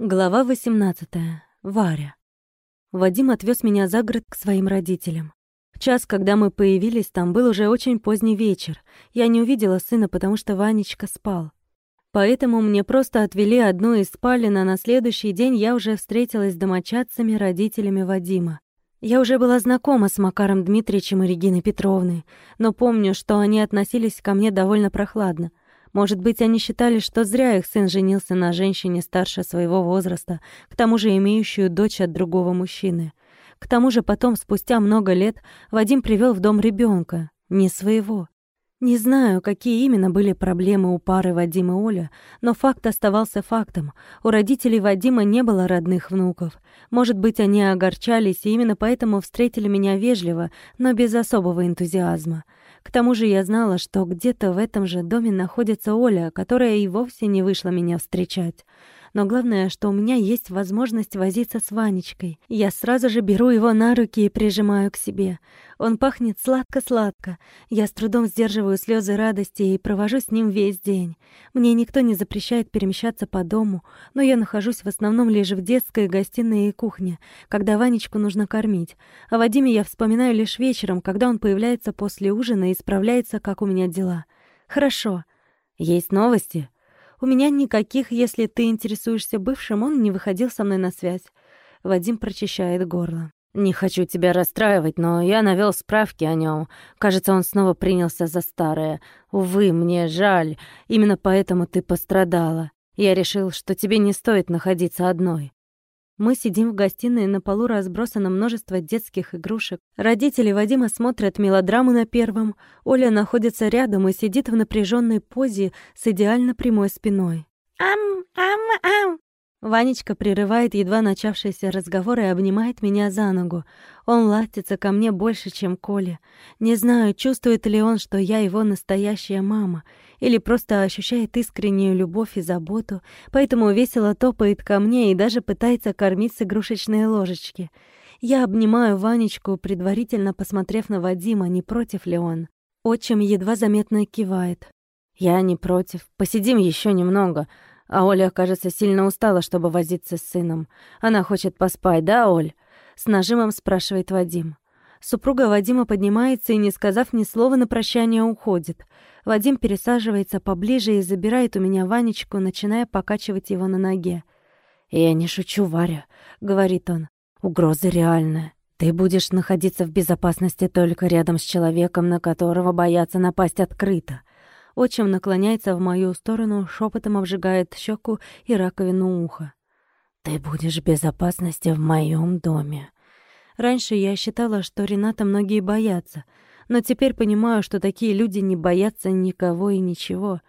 Глава 18. Варя. Вадим отвез меня за город к своим родителям. В час, когда мы появились, там был уже очень поздний вечер. Я не увидела сына, потому что Ванечка спал. Поэтому мне просто отвели одну из спален, а на следующий день я уже встретилась с домочадцами, родителями Вадима. Я уже была знакома с Макаром Дмитриевичем и Региной Петровной, но помню, что они относились ко мне довольно прохладно. Может быть, они считали, что зря их сын женился на женщине старше своего возраста, к тому же имеющую дочь от другого мужчины. К тому же потом, спустя много лет, Вадим привел в дом ребенка, не своего. Не знаю, какие именно были проблемы у пары Вадим и Оля, но факт оставался фактом. У родителей Вадима не было родных внуков. Может быть, они огорчались и именно поэтому встретили меня вежливо, но без особого энтузиазма. К тому же я знала, что где-то в этом же доме находится Оля, которая и вовсе не вышла меня встречать. Но главное, что у меня есть возможность возиться с Ванечкой. Я сразу же беру его на руки и прижимаю к себе. Он пахнет сладко-сладко. Я с трудом сдерживаю слезы радости и провожу с ним весь день. Мне никто не запрещает перемещаться по дому, но я нахожусь в основном лишь в детской, гостиной и кухне, когда Ванечку нужно кормить. О Вадиме я вспоминаю лишь вечером, когда он появляется после ужина и справляется, как у меня дела. Хорошо. Есть новости? У меня никаких, если ты интересуешься бывшим, он не выходил со мной на связь. Вадим прочищает горло. «Не хочу тебя расстраивать, но я навел справки о нем. Кажется, он снова принялся за старое. Увы, мне жаль. Именно поэтому ты пострадала. Я решил, что тебе не стоит находиться одной. Мы сидим в гостиной, на полу разбросано множество детских игрушек. Родители Вадима смотрят мелодраму на первом. Оля находится рядом и сидит в напряженной позе с идеально прямой спиной. «Ам, ам, ам!» Ванечка прерывает едва начавшийся разговор и обнимает меня за ногу. Он ластится ко мне больше, чем Коля. Не знаю, чувствует ли он, что я его настоящая мама, или просто ощущает искреннюю любовь и заботу, поэтому весело топает ко мне и даже пытается кормить с игрушечной ложечки. Я обнимаю Ванечку, предварительно посмотрев на Вадима, не против ли он. Отчим едва заметно кивает. «Я не против. Посидим еще немного. А Оля, кажется, сильно устала, чтобы возиться с сыном. Она хочет поспать, да, Оль?» С нажимом спрашивает Вадим. Супруга Вадима поднимается и, не сказав ни слова на прощание, уходит. Вадим пересаживается поближе и забирает у меня Ванечку, начиная покачивать его на ноге. «Я не шучу, Варя», — говорит он. «Угроза реальная. Ты будешь находиться в безопасности только рядом с человеком, на которого боятся напасть открыто. Отчим наклоняется в мою сторону, шепотом обжигает щеку и раковину уха. «Ты будешь в безопасности в моем доме». Раньше я считала, что Рената многие боятся, но теперь понимаю, что такие люди не боятся никого и ничего.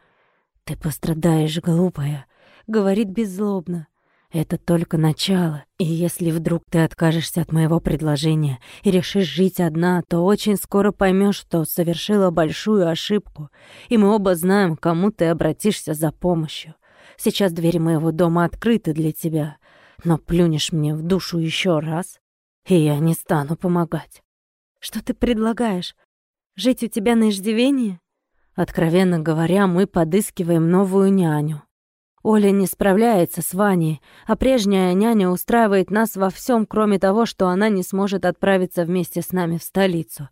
«Ты пострадаешь, глупая», — говорит беззлобно. Это только начало, и если вдруг ты откажешься от моего предложения и решишь жить одна, то очень скоро поймешь, что совершила большую ошибку, и мы оба знаем, к кому ты обратишься за помощью. Сейчас двери моего дома открыты для тебя, но плюнешь мне в душу еще раз, и я не стану помогать. Что ты предлагаешь? Жить у тебя на иждивении? Откровенно говоря, мы подыскиваем новую няню. Оля не справляется с Ваней, а прежняя няня устраивает нас во всем, кроме того, что она не сможет отправиться вместе с нами в столицу.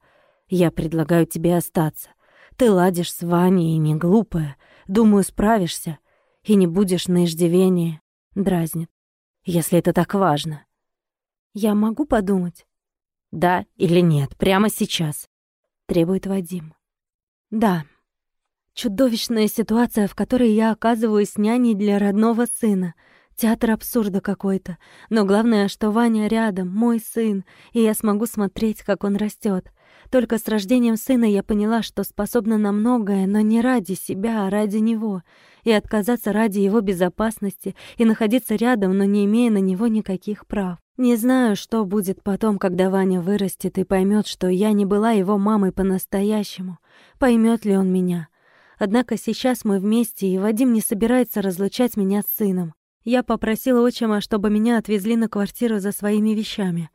Я предлагаю тебе остаться. Ты ладишь с Ваней и не глупая. Думаю, справишься. И не будешь на иждивении. Дразнит. Если это так важно. Я могу подумать? Да или нет, прямо сейчас. Требует Вадим. Да. Чудовищная ситуация, в которой я оказываюсь няней для родного сына. Театр абсурда какой-то. Но главное, что Ваня рядом, мой сын, и я смогу смотреть, как он растет. Только с рождением сына я поняла, что способна на многое, но не ради себя, а ради него. И отказаться ради его безопасности, и находиться рядом, но не имея на него никаких прав. Не знаю, что будет потом, когда Ваня вырастет и поймет, что я не была его мамой по-настоящему. Поймет ли он меня? Однако сейчас мы вместе, и Вадим не собирается разлучать меня с сыном. Я попросила отчима, чтобы меня отвезли на квартиру за своими вещами.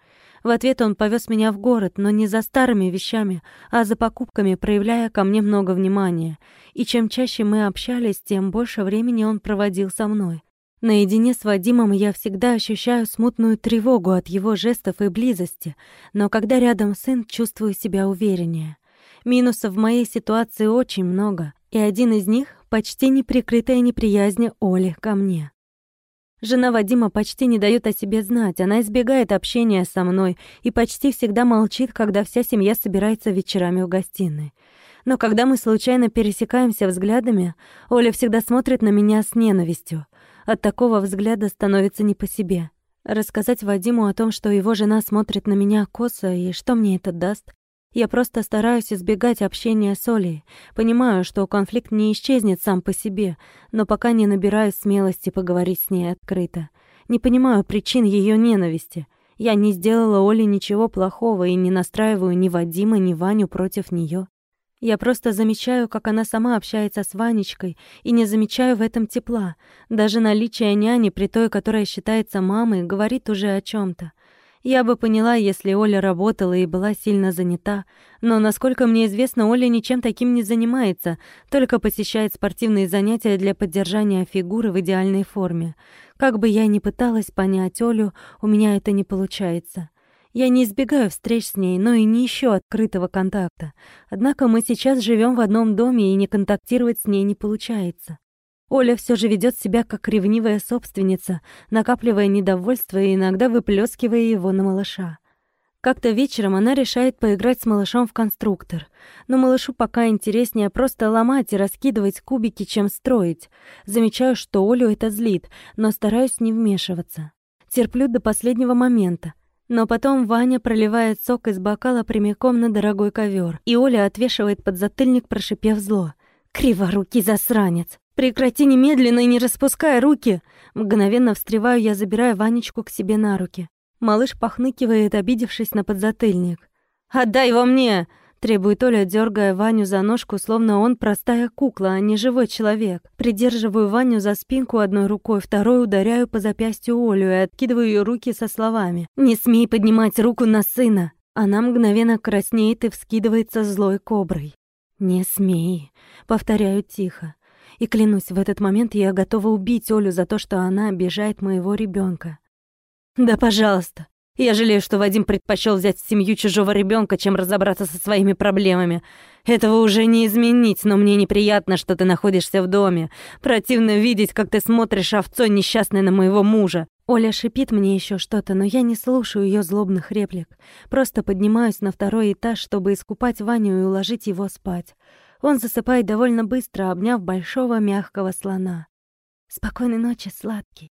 В ответ он повез меня в город, но не за старыми вещами, а за покупками, проявляя ко мне много внимания. И чем чаще мы общались, тем больше времени он проводил со мной. Наедине с Вадимом я всегда ощущаю смутную тревогу от его жестов и близости, но когда рядом сын, чувствую себя увереннее. Минусов в моей ситуации очень много, и один из них — почти неприкрытая неприязнь Оли ко мне. Жена Вадима почти не дает о себе знать, она избегает общения со мной и почти всегда молчит, когда вся семья собирается вечерами в гостиной. Но когда мы случайно пересекаемся взглядами, Оля всегда смотрит на меня с ненавистью. От такого взгляда становится не по себе. Рассказать Вадиму о том, что его жена смотрит на меня косо и что мне это даст, я просто стараюсь избегать общения с Олей. Понимаю, что конфликт не исчезнет сам по себе, но пока не набираю смелости поговорить с ней открыто. Не понимаю причин ее ненависти. Я не сделала Оле ничего плохого и не настраиваю ни Вадима, ни Ваню против нее. Я просто замечаю, как она сама общается с Ванечкой, и не замечаю в этом тепла. Даже наличие няни при той, которая считается мамой, говорит уже о чем то я бы поняла, если Оля работала и была сильно занята, но, насколько мне известно, Оля ничем таким не занимается, только посещает спортивные занятия для поддержания фигуры в идеальной форме. Как бы я ни пыталась понять Олю, у меня это не получается. Я не избегаю встреч с ней, но и не ищу открытого контакта. Однако мы сейчас живем в одном доме, и не контактировать с ней не получается. Оля все же ведет себя как ревнивая собственница, накапливая недовольство и иногда выплескивая его на малыша. Как-то вечером она решает поиграть с малышом в конструктор. Но малышу пока интереснее просто ломать и раскидывать кубики, чем строить. Замечаю, что Олю это злит, но стараюсь не вмешиваться. Терплю до последнего момента. Но потом Ваня проливает сок из бокала прямиком на дорогой ковер, и Оля отвешивает подзатыльник, прошипев зло. «Криворукий засранец!» «Прекрати немедленно и не распускай руки!» Мгновенно встреваю я, забирая Ванечку к себе на руки. Малыш похныкивает, обидевшись на подзатыльник. «Отдай его мне!» — требует Оля, дергая Ваню за ножку, словно он простая кукла, а не живой человек. Придерживаю Ваню за спинку одной рукой, второй ударяю по запястью Олю и откидываю ее руки со словами. «Не смей поднимать руку на сына!» Она мгновенно краснеет и вскидывается злой коброй. «Не смей», — повторяю тихо. И клянусь, в этот момент я готова убить Олю за то, что она обижает моего ребенка. Да, пожалуйста. Я жалею, что Вадим предпочел взять в семью чужого ребенка, чем разобраться со своими проблемами. Этого уже не изменить, но мне неприятно, что ты находишься в доме. Противно видеть, как ты смотришь овцой несчастной на моего мужа. Оля шипит мне еще что-то, но я не слушаю ее злобных реплик. Просто поднимаюсь на второй этаж, чтобы искупать Ваню и уложить его спать. Он засыпает довольно быстро, обняв большого мягкого слона. «Спокойной ночи, сладкий».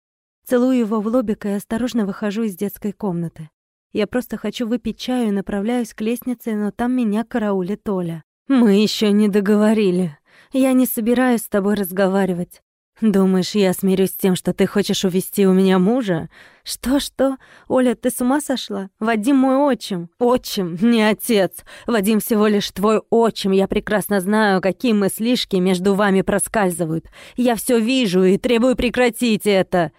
Целую его в лобик и осторожно выхожу из детской комнаты. Я просто хочу выпить чаю и направляюсь к лестнице, но там меня караулит Толя. «Мы еще не договорили. Я не собираюсь с тобой разговаривать. «Думаешь, я смирюсь с тем, что ты хочешь увести у меня мужа?» «Что-что? Оля, ты с ума сошла? Вадим мой отчим». «Отчим, не отец. Вадим всего лишь твой отчим. Я прекрасно знаю, какие мыслишки между вами проскальзывают. Я все вижу и требую прекратить это».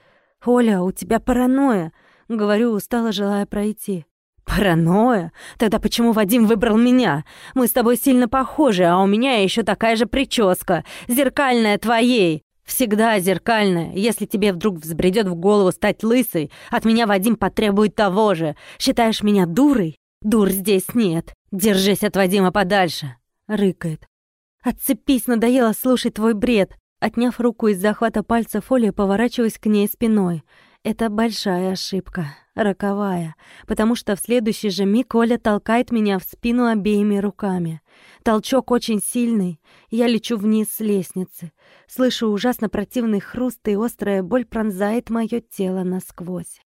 «Оля, у тебя паранойя», — говорю, устало желая пройти. «Паранойя? Тогда почему Вадим выбрал меня? Мы с тобой сильно похожи, а у меня еще такая же прическа, зеркальная твоей». Всегда зеркальная. Если тебе вдруг взбредет в голову стать лысой, от меня Вадим потребует того же. Считаешь меня дурой? Дур здесь нет. Держись от Вадима подальше. Рыкает. Отцепись, надоело слушать твой бред. Отняв руку из захвата пальца Оли, поворачиваюсь к ней спиной. Это большая ошибка, роковая, потому что в следующий же миг Оля толкает меня в спину обеими руками. Толчок очень сильный, я лечу вниз с лестницы. Слышу ужасно противный хруст, и острая боль пронзает мое тело насквозь.